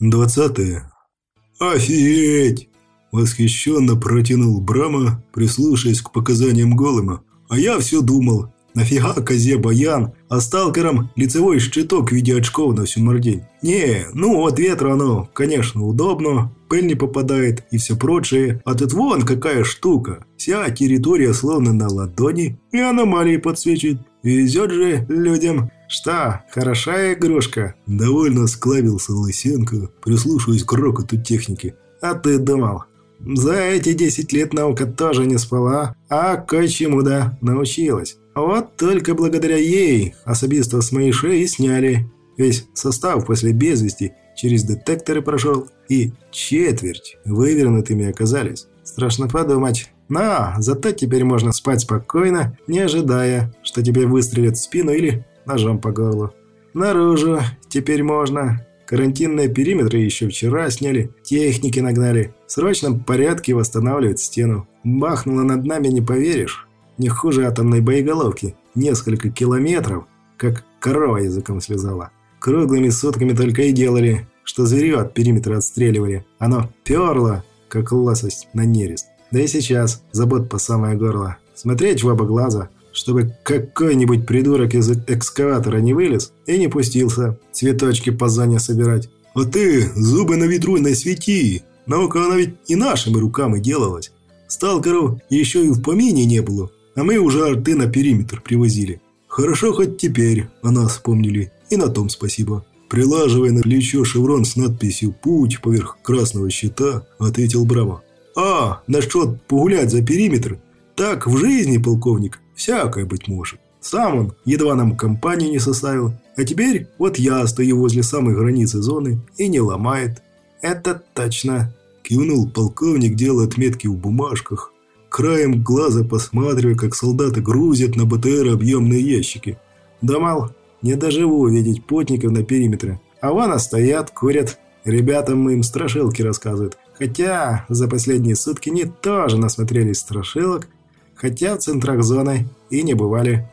Двадцатое. «Офигеть!» – восхищенно протянул Брама, прислушаясь к показаниям Голыма. «А я все думал, нафига козе баян, а сталкерам лицевой щиток в виде очков на всю мордень? Не, ну от ветра оно, конечно, удобно, пыль не попадает и все прочее, а тут вон какая штука, вся территория словно на ладони и аномалии подсвечивает. Везет же людям!» «Что, хорошая игрушка?» – довольно склавился Лысенко, прислушиваясь к рокоту техники. «А ты думал?» «За эти десять лет наука тоже не спала, а кое-чему, да, научилась. Вот только благодаря ей особисто с моей шеи сняли. Весь состав после безвести через детекторы прошел, и четверть вывернутыми оказались. Страшно подумать. Но зато теперь можно спать спокойно, не ожидая, что тебе выстрелят в спину или ножом по горлу. Наружу теперь можно. Карантинные периметры еще вчера сняли, техники нагнали. В срочном порядке восстанавливают стену. Бахнуло над нами, не поверишь. Не хуже атомной боеголовки. Несколько километров, как корова языком слезала. Круглыми сутками только и делали, что зверье от периметра отстреливали. Оно перло, как лосость на нерест. Да и сейчас забот по самое горло. Смотреть в оба глаза, чтобы какой-нибудь придурок из экскаватора не вылез и не пустился цветочки по зоне собирать. А ты зубы на ветру не свети. Наука она ведь и нашими руками делалась. Сталкеру еще и в помине не было, а мы уже арты на периметр привозили. Хорошо хоть теперь о нас вспомнили, и на том спасибо. Прилаживая на плечо шеврон с надписью «Путь» поверх красного щита, ответил Браво. «А, насчет погулять за периметр? Так в жизни, полковник, Всякое быть может. Сам он едва нам компанию не составил, а теперь вот я стою возле самой границы зоны и не ломает. Это точно. Кивнул полковник, делая отметки в бумажках, краем глаза посматривая, как солдаты грузят на БТР объемные ящики. Думал, не доживу увидеть потников на периметре. А вон стоят, курят. Ребятам им страшилки рассказывают. Хотя за последние сутки не тоже насмотрелись страшилок хотя в центрах зоны и не бывали.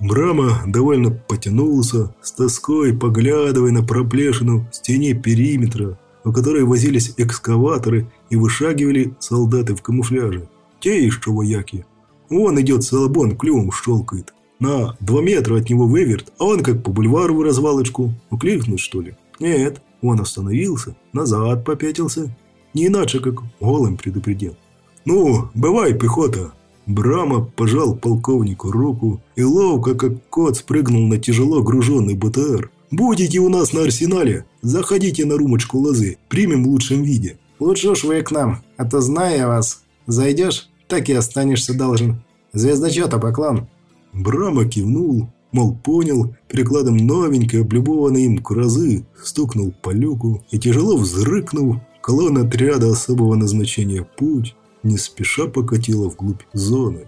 Брама довольно потянулся, с тоской поглядывая на проплешину в стене периметра, у которой возились экскаваторы и вышагивали солдаты в камуфляже. Те еще вояки. Он идет Салабон, клювом щелкает. На два метра от него выверт, а он как по бульвару в развалочку. Укликнуть, что ли? Нет, он остановился, назад попятился. Не иначе, как голым предупредил. «Ну, бывай, пехота, Брама пожал полковнику руку и ловко, как кот, спрыгнул на тяжело груженный БТР. «Будете у нас на арсенале? Заходите на румочку лозы, примем в лучшем виде». «Лучше уж вы к нам, а то знаю я вас. Зайдешь, так и останешься должен. Звездочета поклон». Брама кивнул, мол, понял, прикладом новенькой, облюбованной им кразы, стукнул по люку и, тяжело взрыкнув, колонна отряда особого назначения «Путь» не спеша покатила вглубь зоны.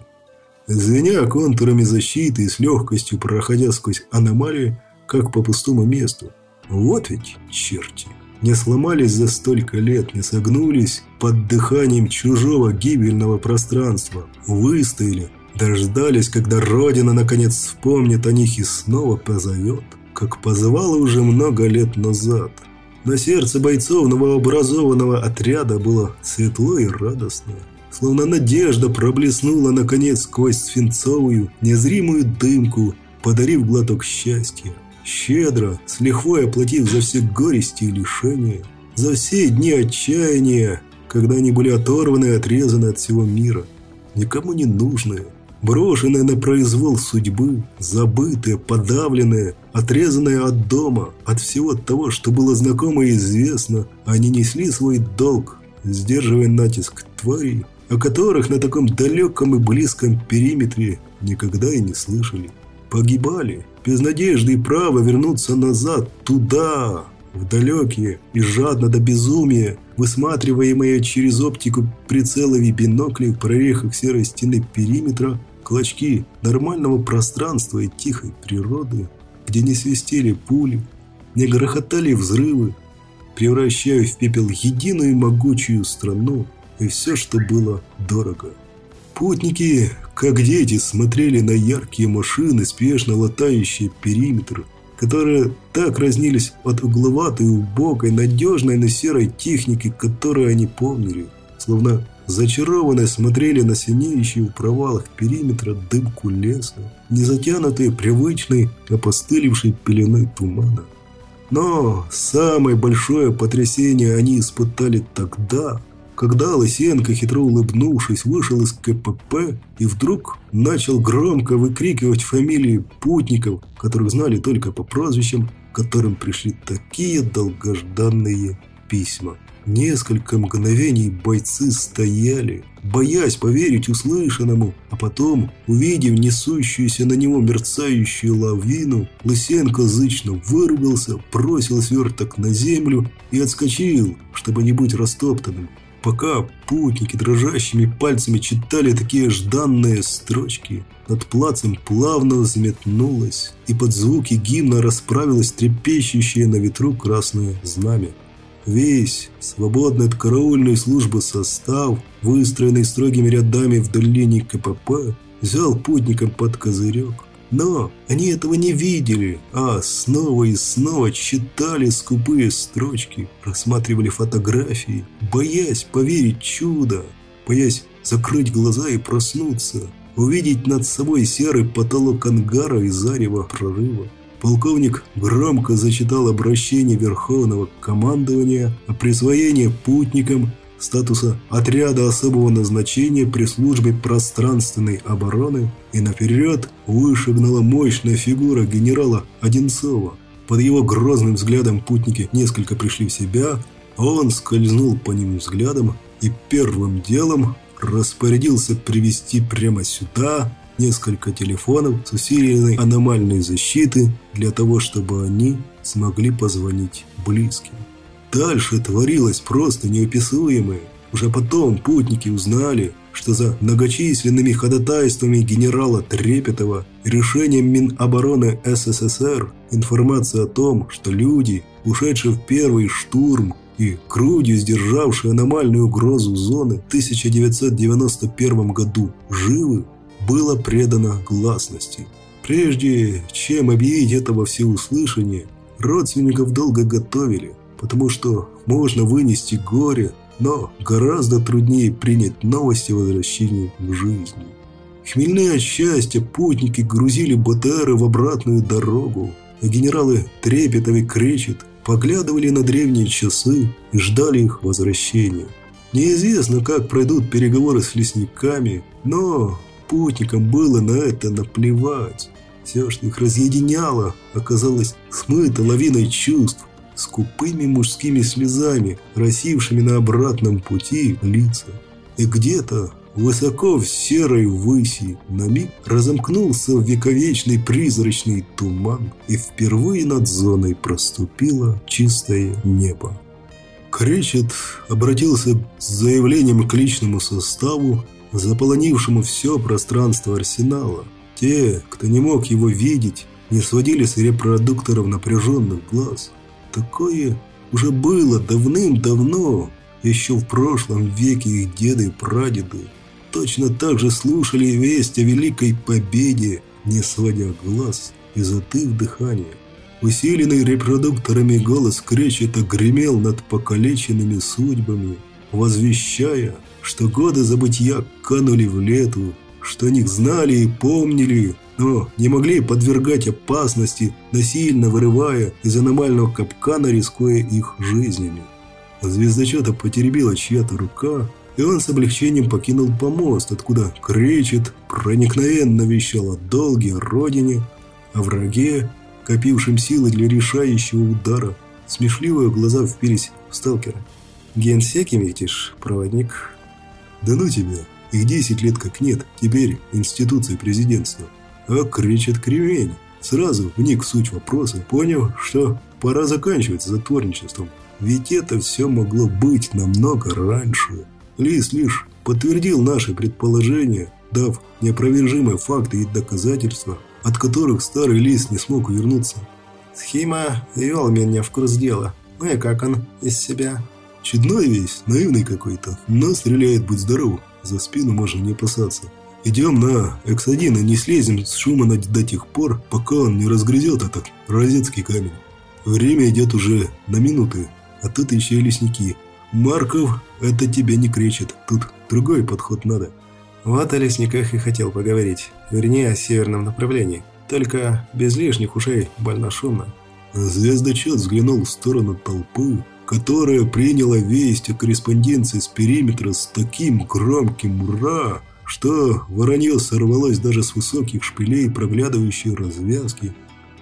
Звеня контурами защиты и с легкостью проходя сквозь аномалии, как по пустому месту. Вот ведь черти! Не сломались за столько лет, не согнулись под дыханием чужого гибельного пространства. Выстояли, дождались, когда Родина наконец вспомнит о них и снова позовет, как позывала уже много лет назад. На сердце бойцов новообразованного отряда было светло и радостно. Словно надежда проблеснула наконец сквозь свинцовую, незримую дымку, подарив глоток счастья. Щедро, с лихвой оплатив за все горести и лишения, за все дни отчаяния, когда они были оторваны и отрезаны от всего мира. Никому не нужные, брошенные на произвол судьбы, забытые, подавленные, отрезанные от дома, от всего того, что было знакомо и известно, они несли свой долг, сдерживая натиск тварей, о которых на таком далеком и близком периметре никогда и не слышали. Погибали, без надежды и права вернуться назад, туда, в далекие и жадно до безумия, высматриваемые через оптику прицелов и биноклей в прорехах серой стены периметра, клочки нормального пространства и тихой природы, где не свистели пули, не грохотали взрывы, превращая в пепел единую могучую страну, и все, что было дорого. Путники, как дети, смотрели на яркие машины, спешно латающие периметр, которые так разнились от угловатой, убогой, надежной, но серой техники, которую они помнили. Словно зачарованные смотрели на синеющие в провалах периметра дымку леса, не затянутые привычной, опостылевшей пеленой тумана. Но самое большое потрясение они испытали тогда, когда Лысенко, хитро улыбнувшись, вышел из КПП и вдруг начал громко выкрикивать фамилии путников, которых знали только по прозвищам, которым пришли такие долгожданные письма. Несколько мгновений бойцы стояли, боясь поверить услышанному, а потом, увидев несущуюся на него мерцающую лавину, Лысенко зычно вырубился, бросил сверток на землю и отскочил, чтобы не быть растоптанным. Пока путники дрожащими пальцами читали такие жданные строчки, над плацем плавно взметнулось, и под звуки гимна расправилось трепещущее на ветру красное знамя. Весь свободный от караульной службы состав, выстроенный строгими рядами вдоль линии КПП, взял путникам под козырек. Но они этого не видели, а снова и снова читали скупые строчки, рассматривали фотографии, боясь поверить чудо, боясь закрыть глаза и проснуться, увидеть над собой серый потолок ангара и зарево прорыва. Полковник громко зачитал обращение Верховного командования о присвоении путникам статуса отряда особого назначения при службе пространственной обороны и наперед вышагнула мощная фигура генерала Одинцова. Под его грозным взглядом путники несколько пришли в себя, он скользнул по ним взглядом и первым делом распорядился привести прямо сюда несколько телефонов с усиленной аномальной защиты для того, чтобы они смогли позвонить близким. Дальше творилось просто неописуемое. Уже потом путники узнали, что за многочисленными ходатайствами генерала Трепетова и решением Минобороны СССР информация о том, что люди, ушедшие в первый штурм и грудью сдержавшие аномальную угрозу зоны в 1991 году, живы, было предано гласности. Прежде чем объявить это во всеуслышание, родственников долго готовили, потому что можно вынести горе, но гораздо труднее принять новости о возвращении к жизни. Хмельные от счастья путники грузили БТРы в обратную дорогу, а генералы Трепетов и Кречет поглядывали на древние часы и ждали их возвращения. Неизвестно, как пройдут переговоры с лесниками, но Путникам было на это наплевать. Все, что их разъединяло, оказалось смыто лавиной чувств, скупыми мужскими слезами, росившими на обратном пути лица. И где-то высоко в серой выси на миг разомкнулся вековечный призрачный туман, и впервые над зоной проступило чистое небо. Кречет обратился с заявлением к личному составу заполонившему все пространство арсенала. Те, кто не мог его видеть, не сводили с репродукторов напряженных глаз. Такое уже было давным-давно, еще в прошлом веке их деды и прадеды. Точно так же слушали весть о великой победе, не сводя глаз и затыв дыхание. Усиленный репродукторами голос Кречета гремел над покалеченными судьбами, возвещая – что годы забытья канули в лету, что них знали и помнили, но не могли подвергать опасности, насильно вырывая из аномального капкана, рискуя их жизнями. Звездочета потеребила чья-то рука, и он с облегчением покинул помост, откуда кричит, проникновенно вещал о долге, родине, о враге, копившем силы для решающего удара. Смешливые глаза впились в сталкера. «Генсеки метишь, проводник?» Да ну тебя, их 10 лет как нет, теперь институция президентства. А кричит кривень. Сразу вник в суть вопроса, понял, что пора заканчивать затворничеством. Ведь это все могло быть намного раньше. Лис лишь подтвердил наши предположения, дав неопровержимые факты и доказательства, от которых старый лис не смог увернуться. Схема вел меня в курс дела. Ну и как он из себя? Чудной весь, наивный какой-то, но стреляет, будь здоров, за спину можно не опасаться. Идем на X1 и не слезем с Шумана до тех пор, пока он не разгрызет этот розетский камень. Время идет уже на минуты, а тут еще и лесники. Марков, это тебе не кричит, тут другой подход надо. Вот о лесниках и хотел поговорить, вернее о северном направлении. Только без лишних ушей больно шумно. Звездочет взглянул в сторону толпы, которая приняла весть о корреспонденции с периметра с таким громким «Ура!», что воронье сорвалось даже с высоких шпилей, проглядывающей развязки,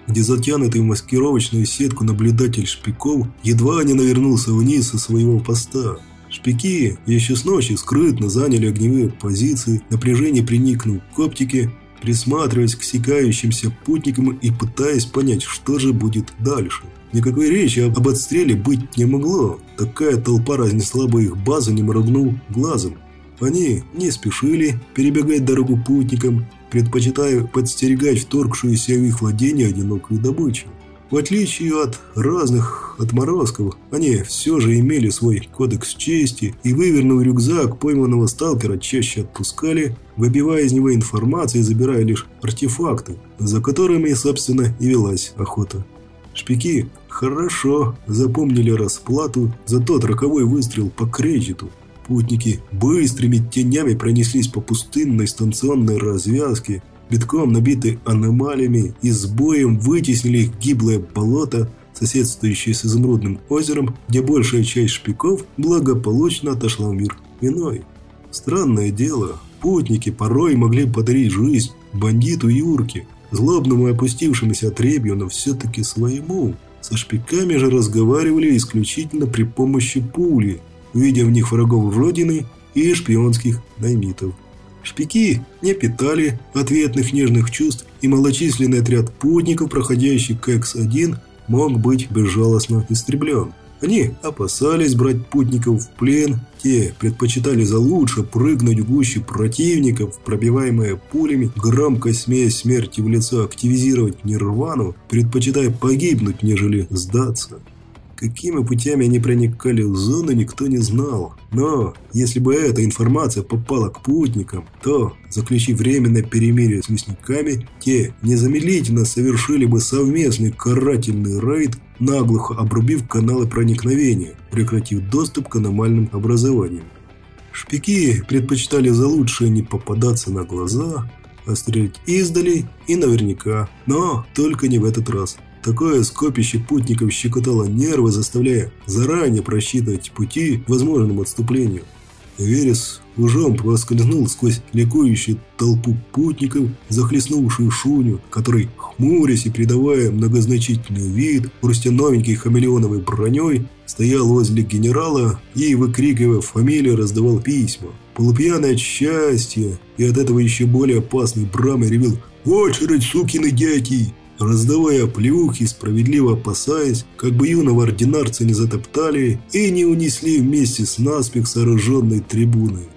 где затянутый в маскировочную сетку наблюдатель шпиков едва не навернулся вниз со своего поста. Шпики еще с ночи скрытно заняли огневые позиции, напряжение приникнув к оптике, присматриваясь к секающимся путникам и пытаясь понять, что же будет дальше. Никакой речи об отстреле быть не могло. Такая толпа разнесла бы их базу, не моргнув глазом. Они не спешили перебегать дорогу путникам, предпочитая подстерегать вторгшуюся в их владение одинокую добычу. В отличие от разных отморозков, они все же имели свой кодекс чести и, вывернув рюкзак пойманного сталкера, чаще отпускали, выбивая из него информацию и забирая лишь артефакты, за которыми, собственно, и велась охота. Шпики хорошо запомнили расплату за тот роковой выстрел по кредиту. Путники быстрыми тенями пронеслись по пустынной станционной развязке, битком набиты аномалиями и с боем вытеснили их гиблое болото, соседствующее с изумрудным озером, где большая часть шпиков благополучно отошла в мир иной. Странное дело, путники порой могли подарить жизнь бандиту Юрке, злобному и опустившемуся отребью, но все-таки своему. Со шпиками же разговаривали исключительно при помощи пули, видя в них врагов Родины и шпионских наймитов. Шпики не питали ответных нежных чувств, и малочисленный отряд путников, проходящий к X1, мог быть безжалостно истреблен. Они опасались брать путников в плен, те предпочитали за лучше прыгнуть в гуще противников, пробиваемые пулями, громко смея смерти в лицо активизировать нирвану, предпочитая погибнуть, нежели сдаться. Какими путями они проникали в зону, никто не знал. Но, если бы эта информация попала к путникам, то, заключив временное перемирие с лесниками, те незамедлительно совершили бы совместный карательный рейд, наглухо обрубив каналы проникновения, прекратив доступ к аномальным образованиям. Шпики предпочитали за лучшее не попадаться на глаза, а стрелять издали и наверняка, но только не в этот раз. Такое скопище путников щекотало нервы, заставляя заранее просчитывать пути к возможному отступлению. Верес ужом проскользнул сквозь ликующую толпу путников, захлестнувшую шуню, который, хмурясь и придавая многозначительный вид, хрустя новенькой хамелеоновой броней, стоял возле генерала и, выкрикивая фамилию, раздавал письма. Полупьяный от счастья и от этого еще более опасный брамы ревел «В очередь, сукины дяди!» Раздавая плюхи, справедливо опасаясь, как бы юного ординарца не затоптали и не унесли вместе с наспех сооруженной трибуной.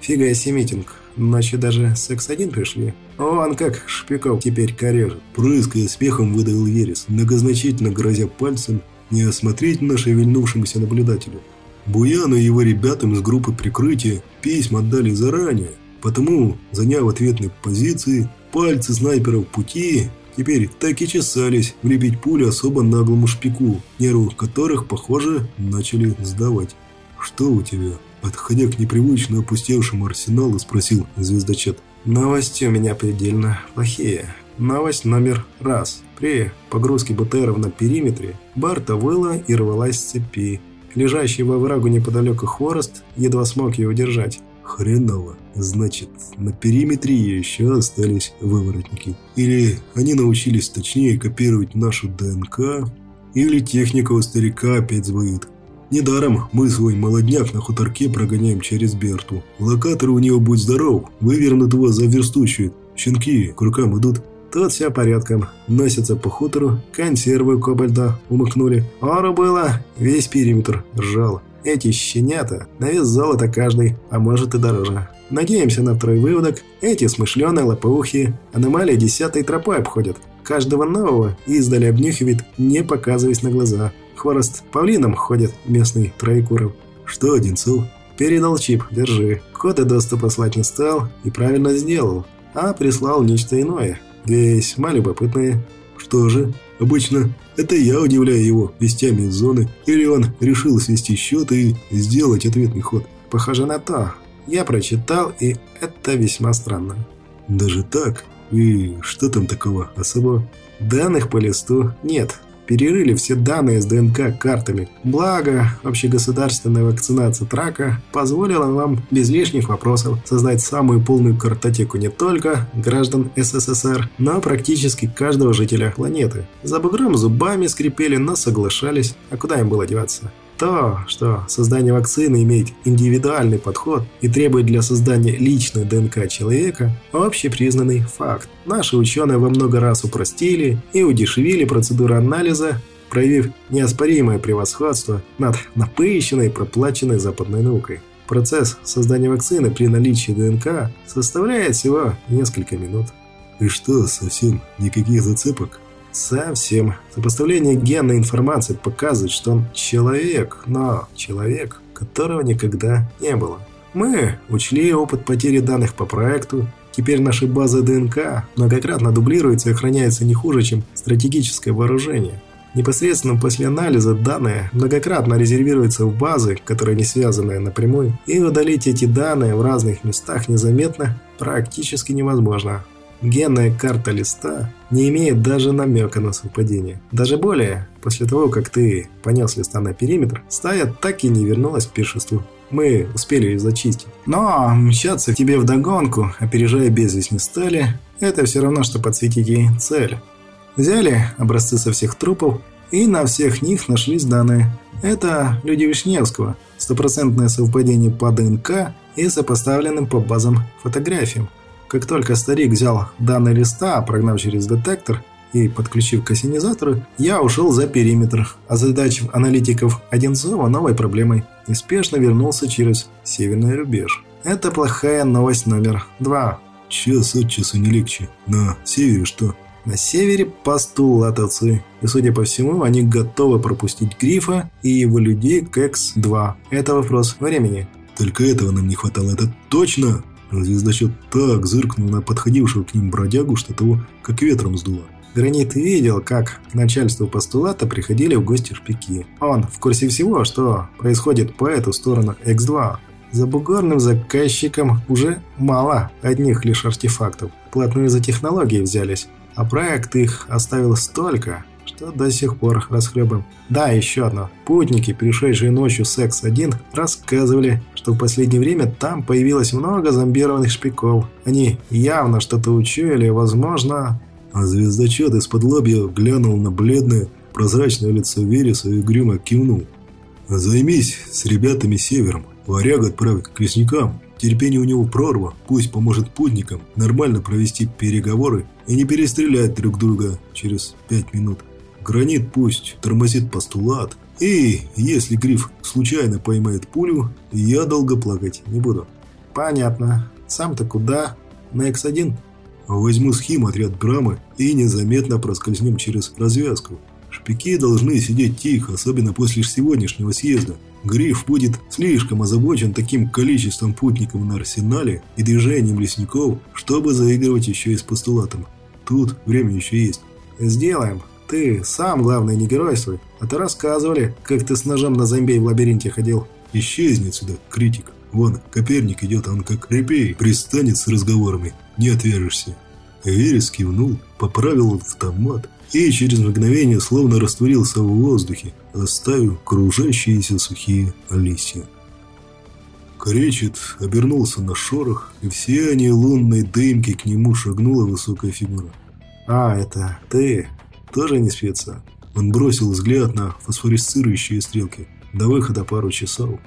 Фига себе митинг. Ночью даже секс-1 пришли. Он как шпиков теперь корежит. Прыская смехом выдавил Верес, многозначительно грозя пальцем неосмотрительно шевельнувшемуся наблюдателю. Буяну и его ребятам из группы прикрытия письма отдали заранее, потому, заняв ответные позиции, пальцы снайперов пути Теперь так и чесались влепить пулю особо наглому шпику, нервы которых, похоже, начали сдавать. «Что у тебя?» Подходя к непривычно опустевшему арсеналу, спросил звездочет. «Новости у меня предельно плохие. Новость номер раз. При погрузке БТРов на периметре Барта выла и рвалась с цепи. Лежащий во врагу неподалеку хворост едва смог ее удержать. Хреново. Значит, на периметре еще остались выворотники. Или они научились точнее копировать нашу ДНК, или техника у старика опять сбоит. Недаром мы свой молодняк на хуторке прогоняем через Берту. Локаторы у него, будь здоров, вывернут его за верстущую. Щенки к рукам идут. Тут все порядком. Носятся по хутору, консервы кобальда умыкнули. Ору было, весь периметр ржал. Эти щенята на вес золота каждый, а может и дороже. Надеемся на второй выводок. Эти смышленые лопоухие аномалии десятой тропой обходят. Каждого нового издали обнюхивает, не показываясь на глаза. Хворост павлином ходит местный троекуров. Что, Одинцов? Передал чип, держи. Коды доступа слать не стал и правильно сделал, а прислал нечто иное, весьма любопытное. Что же, обычно это я удивляю его вестями из зоны, или он решил свести счеты и сделать ответный ход. Похоже на то. Я прочитал, и это весьма странно. Даже так? И что там такого особого? Данных по листу нет. Перерыли все данные с ДНК картами. Благо, общегосударственная вакцинация трака позволила вам без лишних вопросов создать самую полную картотеку не только граждан СССР, но практически каждого жителя планеты. За бугром зубами скрипели, но соглашались. А куда им было деваться? То, что создание вакцины имеет индивидуальный подход и требует для создания личной ДНК человека – общепризнанный факт. Наши ученые во много раз упростили и удешевили процедуру анализа, проявив неоспоримое превосходство над напыщенной и проплаченной западной наукой. Процесс создания вакцины при наличии ДНК составляет всего несколько минут. И что, совсем никаких зацепок? Совсем. Сопоставление генной информации показывает, что он человек, но человек, которого никогда не было. Мы учли опыт потери данных по проекту. Теперь наши базы ДНК многократно дублируются и охраняются не хуже, чем стратегическое вооружение. Непосредственно после анализа данные многократно резервируются в базы, которые не связаны напрямую, и удалить эти данные в разных местах незаметно практически невозможно. Генная карта листа не имеет даже намека на совпадение. Даже более, после того, как ты понес листа на периметр, стая так и не вернулась к пиршеству. Мы успели ее зачистить. Но мчаться тебе вдогонку, опережая без не стали, это все равно, что подсветить ей цель. Взяли образцы со всех трупов, и на всех них нашлись данные. Это люди Вишневского, стопроцентное совпадение по ДНК и сопоставленным по базам фотографиям. Как только старик взял данные листа, прогнав через детектор и подключив к ассенизатору, я ушел за периметр, озадачив аналитиков Одинцова новой проблемой. Неспешно вернулся через северный рубеж. Это плохая новость номер два. Час от часу не легче. На севере что? На севере постулатовцы, и, судя по всему, они готовы пропустить Грифа и его людей к X2. Это вопрос времени. Только этого нам не хватало, это точно? Звездочет так зыркнул на подходившего к ним бродягу, что того как ветром сдуло. Гранит видел, как к начальству постулата приходили в гости шпики. Он в курсе всего, что происходит по эту сторону X2. За бугорным заказчиком уже мало одних лишь артефактов. Платные за технологии взялись, а проект их оставил столько, что до сих пор расхлебан. Да, еще одно. Путники, пришедшие ночью с X1, рассказывали, что в последнее время там появилось много зомбированных шпиков. Они явно что-то учуяли, возможно... А звездочет из-под лобья глянул на бледное, прозрачное лицо Вереса и угрюмо кивнул. «Займись с ребятами севером. Варяг отправь к лесникам. Терпение у него прорва. Пусть поможет путникам нормально провести переговоры и не перестрелять друг друга через пять минут». Гранит пусть тормозит постулат. И если Гриф случайно поймает пулю, я долго плакать не буду. Понятно. Сам-то куда? На X1? Возьму схему отряд Брамы и незаметно проскользнем через развязку. Шпики должны сидеть тихо, особенно после сегодняшнего съезда. Гриф будет слишком озабочен таким количеством путников на арсенале и движением лесников, чтобы заигрывать еще и с постулатом. Тут время еще есть. Сделаем. Ты сам, главное, не геройствуй. А то рассказывали, как ты с ножом на зомбей в лабиринте ходил. Исчезни сюда, критик. Вон, Коперник идет, он как репей, пристанет с разговорами. Не отвяжешься. Верес кивнул, поправил автомат и через мгновение словно растворился в воздухе, оставив кружащиеся сухие листья. Кречет обернулся на шорох, и все они лунной дымки к нему шагнула высокая фигура. «А, это ты?» Тоже не спится. Он бросил взгляд на фосфорисцирующие стрелки. До выхода пару часов.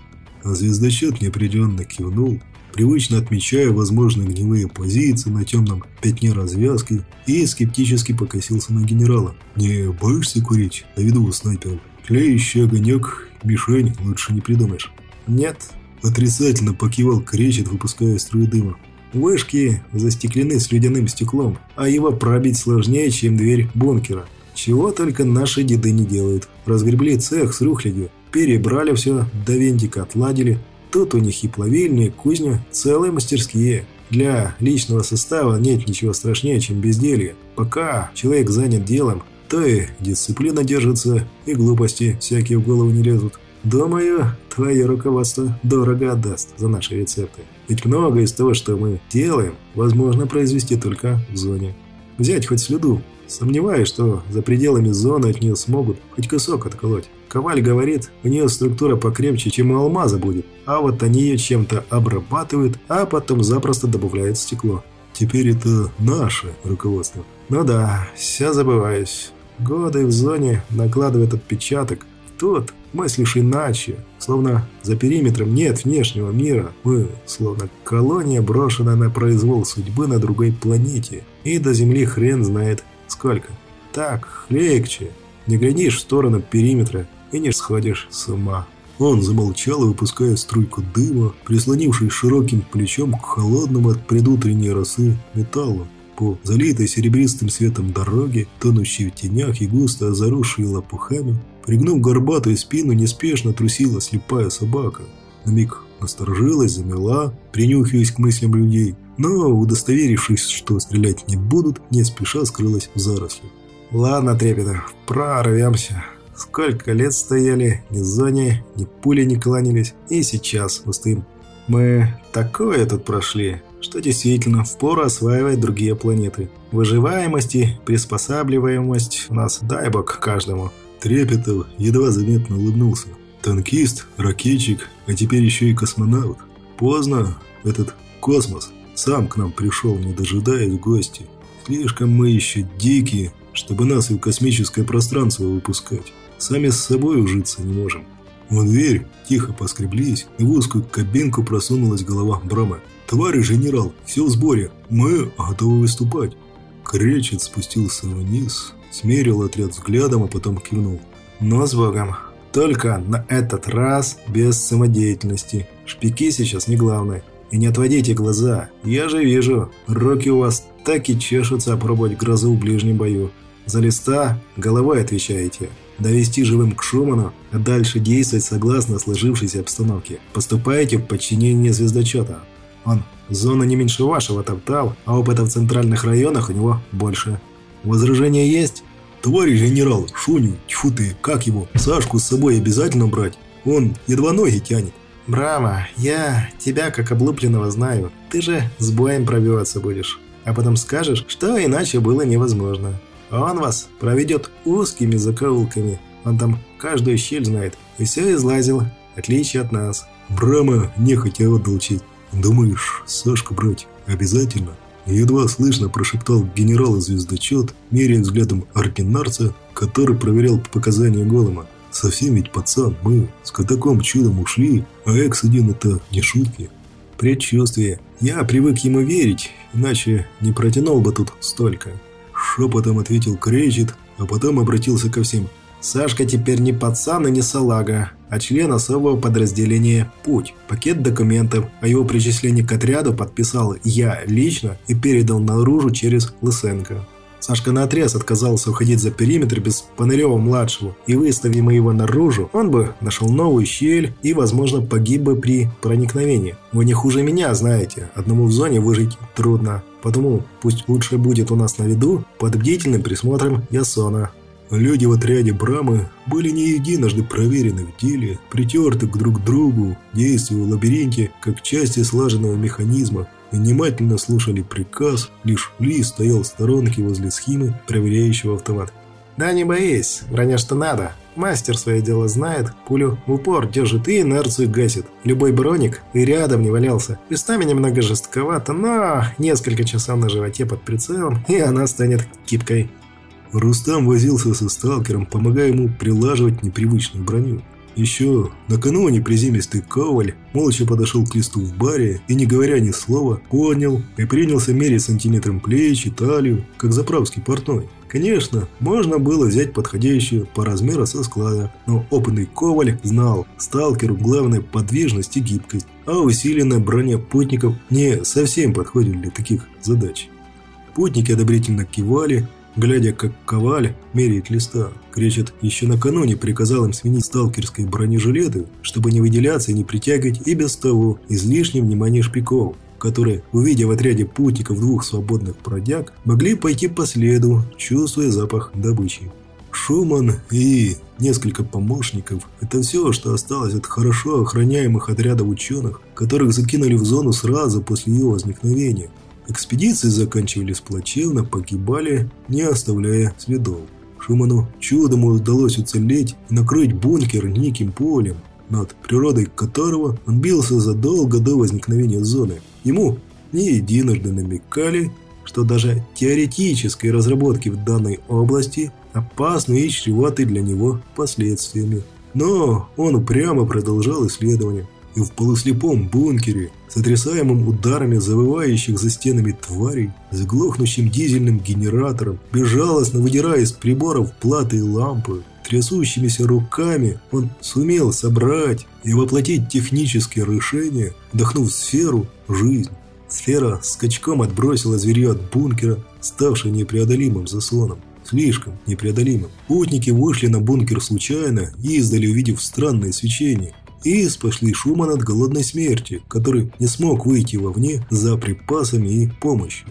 А звездочет неопределенно кивнул, привычно отмечая возможные гневые позиции на темном пятне развязки и скептически покосился на генерала. «Не боишься курить? На виду у снайперов. Клеющий огонек, мишень лучше не придумаешь». «Нет». Отрицательно покивал кречет, выпуская струю дыма. Вышки застеклены с ледяным стеклом, а его пробить сложнее, чем дверь бункера. Чего только наши деды не делают. Разгребли цех с рухлядью, перебрали все, до вентика отладили. Тут у них и плавильня, кузня, целые мастерские. Для личного состава нет ничего страшнее, чем безделье. Пока человек занят делом, то и дисциплина держится, и глупости всякие в голову не лезут. Думаю, твое руководство дорого отдаст за наши рецепты. Ведь много из того, что мы делаем, возможно произвести только в зоне. Взять хоть следу. Сомневаюсь, что за пределами зоны от нее смогут хоть кусок отколоть. Коваль говорит, у нее структура покрепче, чем у алмаза будет, а вот они ее чем-то обрабатывают, а потом запросто добавляют стекло. Теперь это наше руководство. Ну да, все забываюсь. Годы в зоне накладывают отпечаток. Тут мыслишь иначе, словно за периметром нет внешнего мира. Мы словно колония, брошенная на произвол судьбы на другой планете. И до Земли хрен знает сколько. Так, легче. Не глядишь в сторону периметра, и не сходишь с ума. Он замолчал, выпуская струйку дыма, прислонившись широким плечом к холодному от предутренней росы металлу. По залитой серебристым светом дороге, тонущей в тенях и густо заросшей лопухами, пригнув горбатую спину, неспешно трусила слепая собака. На миг насторожилась, замела, принюхиваясь к мыслям людей, но, удостоверившись, что стрелять не будут, не спеша скрылась в заросли. «Ладно, Трепетов, прорвемся». Сколько лет стояли, ни зоне, ни пули не кланялись, и сейчас пустым. Мы такое тут прошли, что действительно впору осваивать другие планеты. Выживаемость и приспосабливаемость у нас дай бог каждому. Трепетов едва заметно улыбнулся. Танкист, ракетчик, а теперь еще и космонавт. Поздно этот космос сам к нам пришел, не дожидаясь гости. Слишком мы еще дикие, чтобы нас и в космическое пространство выпускать. Сами с собой ужиться не можем. В дверь тихо поскреблись, и в узкую кабинку просунулась голова Брама. «Товарищ генерал, все в сборе, мы готовы выступать». Кречет спустился вниз, смерил отряд взглядом, а потом кивнул. «Но с Богом. Только на этот раз без самодеятельности. Шпики сейчас не главное. И не отводите глаза. Я же вижу, руки у вас так и чешутся опробовать грозу в ближнем бою. За листа головой отвечаете довести живым к Шуману, а дальше действовать согласно сложившейся обстановке. Поступаете в подчинение звездочета. Он зону не меньше вашего топтал, а опыта в центральных районах у него больше. Возражения есть? Товарищ генерал, Шуню, тьфу ты, как его, Сашку с собой обязательно брать? Он едва ноги тянет. Браво, я тебя как облупленного знаю. Ты же с боем пробиваться будешь. А потом скажешь, что иначе было невозможно. Он вас проведет узкими закоулками. Он там каждую щель знает. И все излазил. Отличие от нас. Брама нехотя отдал честь. Думаешь, Сашку брать обязательно? Едва слышно прошептал генерал-звездочет, меряя взглядом ординарца, который проверял показания Голема. Совсем ведь пацан, мы с катаком чудом ушли, а Экс-1 это не шутки. Предчувствие. Я привык ему верить, иначе не протянул бы тут столько. Шепотом ответил Крейчит, а потом обратился ко всем. «Сашка теперь не пацан и не салага, а член особого подразделения «Путь». Пакет документов о его причислении к отряду подписал я лично и передал наружу через Лысенко. Сашка наотрез отказался уходить за периметр без Панырева-младшего, и выставив мы его наружу, он бы нашел новую щель и, возможно, погиб бы при проникновении. Вы не хуже меня, знаете, одному в зоне выжить трудно. Потому пусть лучше будет у нас на виду под бдительным присмотром Ясона. Люди в отряде Брамы были не единожды проверены в деле, притерты друг к другу, действуя в лабиринте как части слаженного механизма, внимательно слушали приказ, лишь Ли стоял в сторонке возле схемы, проверяющего автомат. «Да не боись, броня что надо. Мастер свое дело знает, пулю в упор держит и инерцию гасит. Любой броник и рядом не валялся. Местами немного жестковато, но несколько часов на животе под прицелом, и она станет кипкой». Рустам возился со сталкером, помогая ему прилаживать непривычную броню. Еще накануне приземистый коваль молча подошел к листу в баре и, не говоря ни слова, поднял и принялся мерить сантиметром плечи, талию, как заправский портной. Конечно, можно было взять подходящую по размеру со склада, но опытный коваль знал, сталкеру главное подвижность и гибкость, а усиленная броня путников не совсем подходит для таких задач. Путники одобрительно кивали, глядя, как коваль меряет листа. Кречет еще накануне приказал им сменить сталкерские бронежилеты, чтобы не выделяться и не притягивать и без того излишнее внимание шпиков которые, увидев в отряде путников двух свободных бродяг, могли пойти по следу, чувствуя запах добычи. Шуман и несколько помощников – это все, что осталось от хорошо охраняемых отрядов ученых, которых закинули в зону сразу после ее возникновения. Экспедиции заканчивались плачевно, погибали, не оставляя следов. Шуману чудом удалось уцелеть и накрыть бункер неким полем, над природой которого он бился задолго до возникновения зоны. Ему не единожды намекали, что даже теоретической разработки в данной области опасны и чреваты для него последствиями. Но он упрямо продолжал исследования. И в полуслепом бункере, сотрясаемым ударами завывающих за стенами тварей, с глохнущим дизельным генератором, безжалостно выдирая из приборов платы и лампы, трясущимися руками он сумел собрать и воплотить технические решения, вдохнув сферу жизнь. Сфера скачком отбросила зверье от бункера, ставший непреодолимым заслоном. Слишком непреодолимым. Путники вышли на бункер случайно, издали увидев странное свечение. И спошли шумом от голодной смерти, который не смог выйти вовне за припасами и помощью.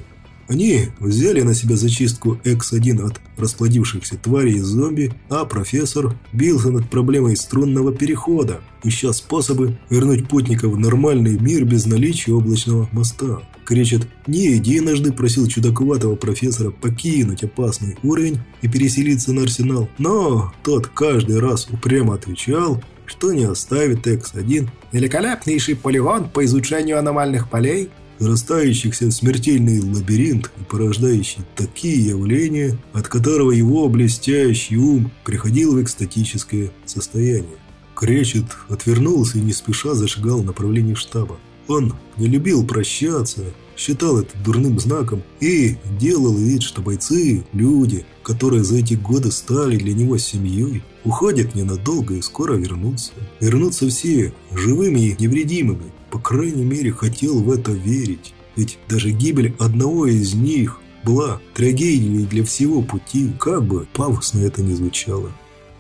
Они взяли на себя зачистку X1 от расплодившихся тварей и зомби, а профессор бился над проблемой струнного перехода, ища способы вернуть путников в нормальный мир без наличия облачного моста. Кречет не единожды просил чудаковатого профессора покинуть опасный уровень и переселиться на арсенал, но тот каждый раз упрямо отвечал, что не оставит X1 великолепнейший полигон по изучению аномальных полей растающихся в смертельный лабиринт и порождающий такие явления, от которого его блестящий ум приходил в экстатическое состояние. Кречет отвернулся и не спеша зашагал в направлении штаба. Он не любил прощаться, считал это дурным знаком и делал вид, что бойцы, люди, которые за эти годы стали для него семьей, уходят ненадолго и скоро вернутся. Вернутся все, живыми и невредимыми, по крайней мере, хотел в это верить. Ведь даже гибель одного из них была трагедией для всего пути, как бы пафосно это ни звучало.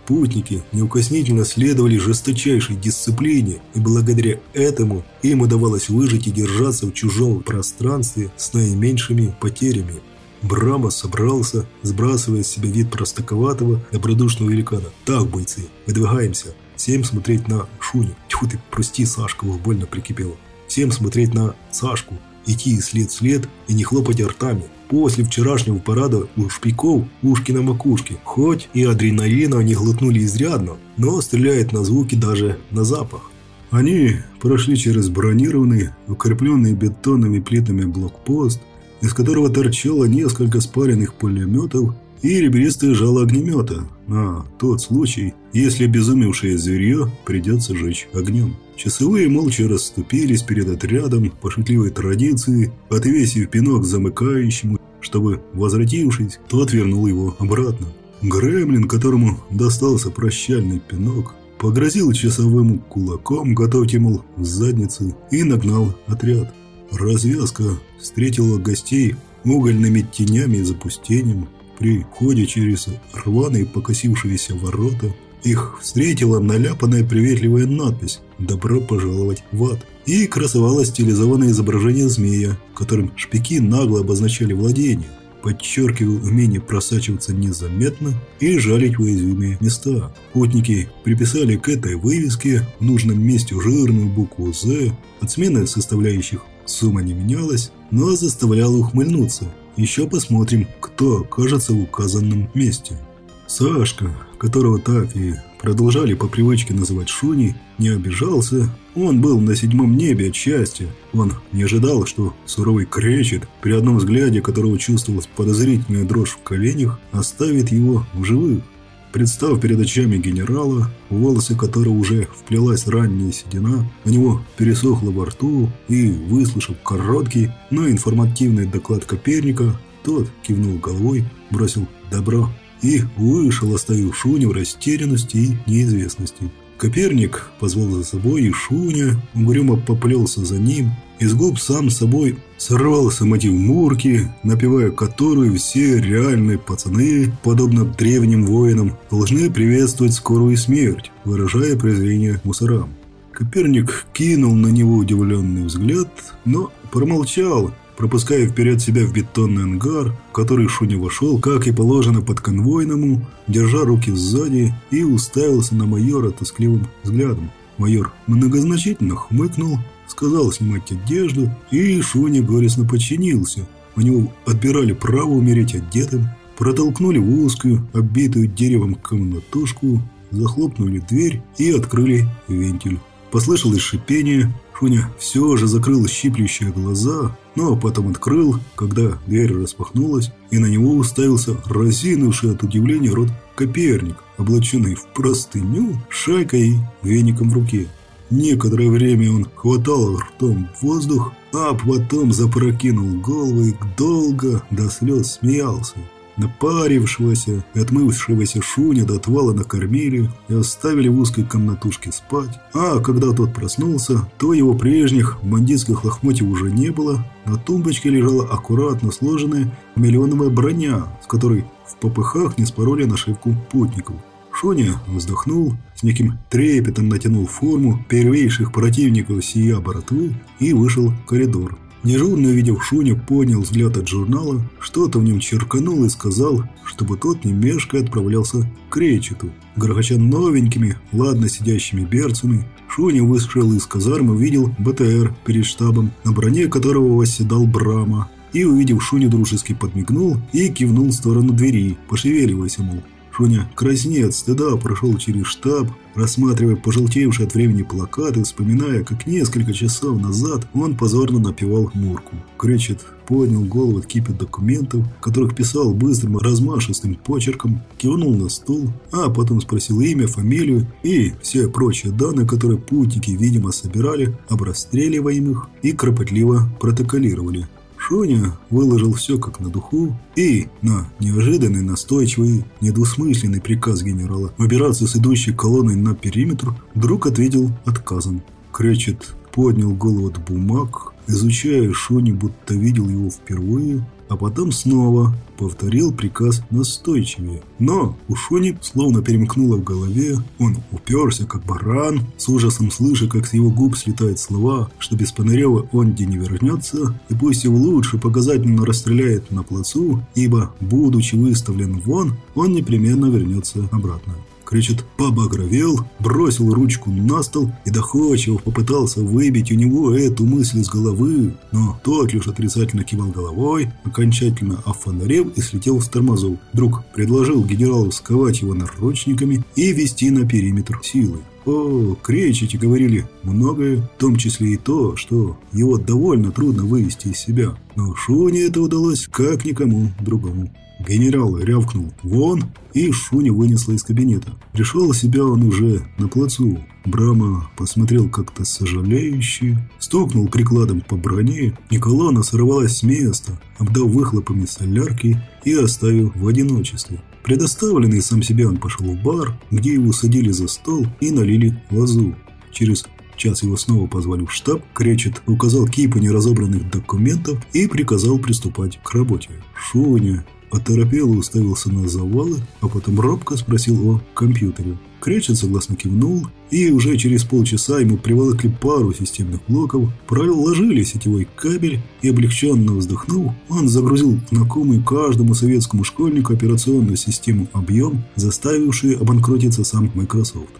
Путники неукоснительно следовали жесточайшей дисциплине, и благодаря этому им удавалось выжить и держаться в чужом пространстве с наименьшими потерями. Брама собрался, сбрасывая с себя вид простаковатого, добродушного великана. «Так, бойцы, выдвигаемся. Всем смотреть на Шуню. Тьфу ты, прости, Сашка, уж больно прикипела. Всем смотреть на Сашку. Идти след след и не хлопать ртами. После вчерашнего парада у шпиков ушки на макушке. Хоть и адреналина они глотнули изрядно, но стреляет на звуки даже на запах. Они прошли через бронированный, укрепленный бетонными плитами блокпост, из которого торчало несколько спаренных пулеметов и ребристое жало огнемета на тот случай, если обезумевшее зверье придется жечь огнем. Часовые молча расступились перед отрядом по шутливой традиции, отвесив пинок замыкающему, чтобы, возвратившись, тот вернул его обратно. Гремлин, которому достался прощальный пинок, погрозил часовым кулаком, готовьте, мол, в задницу, и нагнал отряд. Развязка встретила гостей угольными тенями и запустением. При входе через рваные покосившиеся ворота их встретила наляпанная приветливая надпись «Добро пожаловать в ад» и красовалось стилизованное изображение змея, которым шпики нагло обозначали владение, подчеркивая умение просачиваться незаметно и жалить уязвимые места. Путники приписали к этой вывеске в нужном месте жирную букву «З», от смены составляющих сумма не менялась, но заставляла ухмыльнуться – еще посмотрим, кто окажется в указанном месте. Сашка, которого так и продолжали по привычке называть Шуни, не обижался. Он был на седьмом небе от счастья. Он не ожидал, что суровый кречет, при одном взгляде которого чувствовалась подозрительная дрожь в коленях, оставит его в живых. Представ перед очами генерала, волосы которого уже вплелась ранняя седина, у него пересохло во рту, и, выслушав короткий, но информативный доклад Коперника, тот кивнул головой, бросил «добро» и вышел, оставив Шуни в растерянности и неизвестности. Коперник позвал за собой и Шуня, угрюмо поплелся за ним. Из губ сам собой сорвался мотив Мурки, напевая которую все реальные пацаны, подобно древним воинам, должны приветствовать скорую смерть, выражая презрение мусорам. Коперник кинул на него удивленный взгляд, но промолчал, пропуская вперед себя в бетонный ангар, в который Шуня вошел, как и положено под конвойному, держа руки сзади и уставился на майора тоскливым взглядом. Майор многозначительно хмыкнул, сказал снимать одежду, и Шуня горестно подчинился. У него отбирали право умереть одетым, протолкнули в узкую, оббитую деревом комнатушку, захлопнули дверь и открыли вентиль. Послышалось шипение, Шуня все же закрыл щиплющие глаза, но потом открыл, когда дверь распахнулась, и на него уставился разинувший от удивления рот Коперник, облаченный в простыню, шайкой и веником в руке. Некоторое время он хватал ртом воздух, а потом запрокинул голову и долго до слез смеялся. Напарившегося и отмывшегося Шуня до отвала накормили и оставили в узкой комнатушке спать. А когда тот проснулся, то его прежних бандитских лохмотьев уже не было. На тумбочке лежала аккуратно сложенная миллионовая броня, с которой в попыхах не спороли нашивку путников. Шоня вздохнул, с неким трепетом натянул форму первейших противников сия боротвы и вышел в коридор. Дежурный, увидев Шуню, поднял взгляд от журнала, что-то в нем черканул и сказал, чтобы тот не мешкая отправлялся к Кречету. Грохоча новенькими, ладно сидящими берцами, Шуня вышел из казармы, увидел БТР перед штабом, на броне которого восседал Брама, и, увидев Шуню, дружески подмигнул и кивнул в сторону двери, пошевеливаясь, мол, Шуня краснея от стыда прошел через штаб, рассматривая пожелтевшие от времени плакаты, вспоминая, как несколько часов назад он позорно напевал Мурку. Кречет поднял голову от кипи документов, которых писал быстрым размашистым почерком, кивнул на стул, а потом спросил имя, фамилию и все прочие данные, которые путники, видимо, собирали, об расстреливаемых и кропотливо протоколировали. Шоня выложил все как на духу и на неожиданный, настойчивый, недвусмысленный приказ генерала выбираться с идущей колонной на периметр вдруг ответил отказом. Кречет поднял голову от бумаг, изучая Шони, будто видел его впервые, а потом снова повторил приказ настойчивее. Но у Шони словно перемкнуло в голове, он уперся, как баран, с ужасом слыша, как с его губ слетают слова, что без Панарева он где не вернется, и пусть его лучше показательно расстреляет на плацу, ибо, будучи выставлен вон, он непременно вернется обратно. Кричит побагровел, бросил ручку на стол и доходчиво попытался выбить у него эту мысль из головы, но тот лишь отрицательно кивал головой, окончательно офонарев и слетел с тормозов. Друг предложил генералу сковать его наручниками и вести на периметр силы. О, кречете, говорили, многое, в том числе и то, что его довольно трудно вывести из себя. Но Шуне это удалось как никому другому. Генерал рявкнул «Вон!» и Шуня вынесла из кабинета. В себя он уже на плацу. Брама посмотрел как-то сожалеюще, стукнул прикладом по броне, и колонна сорвалась с места, обдав выхлопами солярки и оставив в одиночестве. Предоставленный сам себе он пошел в бар, где его садили за стол и налили лазу. Через час его снова позвали в штаб, Кречет указал кипу неразобранных документов и приказал приступать к работе. Шуня Оторопело уставился на завалы, а потом робко спросил о компьютере. Кречет согласно кивнул, и уже через полчаса ему приволокли пару системных блоков, проложили сетевой кабель и, облегченно вздохнув, он загрузил знакомую каждому советскому школьнику операционную систему «Объем», заставившую обанкротиться сам Microsoft.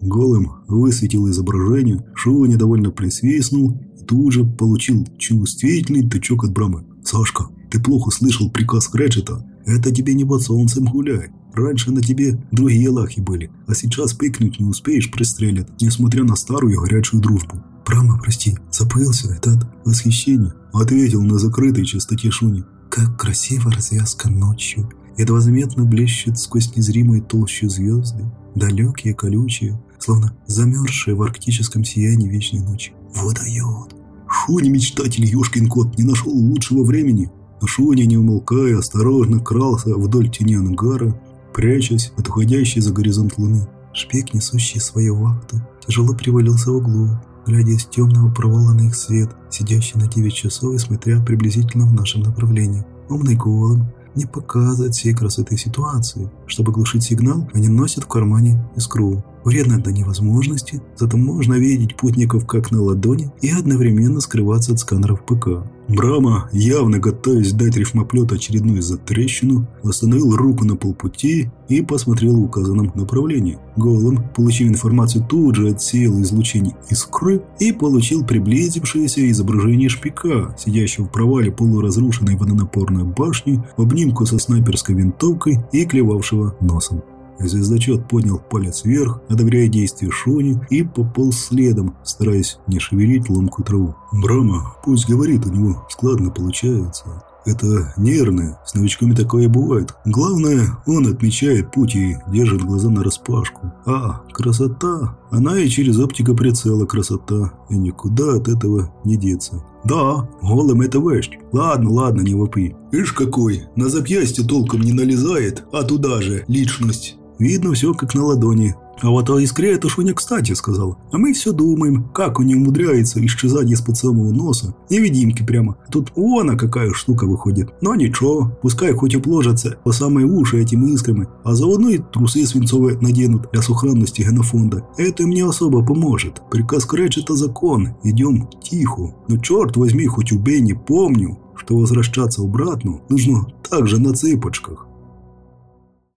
Голым высветил изображение, Шоу недовольно присвистнул и тут же получил чувствительный тычок от Брамы. «Сашка, ты плохо слышал приказ Крэджета. Это тебе не под солнцем гуляй. Раньше на тебе другие лахи были, а сейчас пикнуть не успеешь, пристрелят, несмотря на старую и горячую дружбу. Прямо, прости, запылился этот восхищение. Ответил на закрытой частоте Шуни. Как красиво развязка ночью. Едва заметно блещет сквозь незримые толщу звезды. Далекие, колючие, словно замерзшие в арктическом сиянии вечной ночи. Водает. Шуни, мечтатель, ёшкин кот, не нашел лучшего времени. Шуня, не умолкая, осторожно крался вдоль тени ангара, прячась от уходящей за горизонт луны. Шпик, несущий свою вахту, тяжело привалился в углу, глядя из темного провала на их свет, сидящий на 9 часов и смотря приблизительно в нашем направлении. Умный голым не показывает всей красоты ситуации. Чтобы глушить сигнал, они носят в кармане искру. Вредно до невозможности, зато можно видеть путников как на ладони и одновременно скрываться от сканеров ПК. Брама, явно готовясь дать рифмоплету очередную затрещину, остановил руку на полпути и посмотрел в указанном направлении. Голым, получив информацию, тут же отсеял излучение искры и получил приблизившееся изображение шпика, сидящего в провале полуразрушенной водонапорной башни в обнимку со снайперской винтовкой и клевавшего носом. Звездочет поднял палец вверх, одобряя действия Шони, и пополз следом, стараясь не шевелить ломкую траву. Брама, пусть говорит, у него складно получается. Это нервное, с новичками такое бывает. Главное, он отмечает путь и держит глаза на распашку. А, красота! Она и через оптика прицела красота, и никуда от этого не деться. Да, голым это вещь. Ладно, ладно, не вопи. Ишь какой, на запястье толком не налезает, а туда же личность. Видно все как на ладони. А вот о искре это Шуня кстати сказал. А мы все думаем, как он не умудряется исчезать из-под самого носа. Невидимки прямо. Тут вон какая штука выходит. Но ничего, пускай хоть обложатся по самые уши этими искрами, а заодно и трусы свинцовые наденут для сохранности генофонда. Это мне особо поможет. Приказ Крэтчета закон. Идем тихо. Но черт возьми, хоть убей, не помню, что возвращаться обратно нужно также на цыпочках.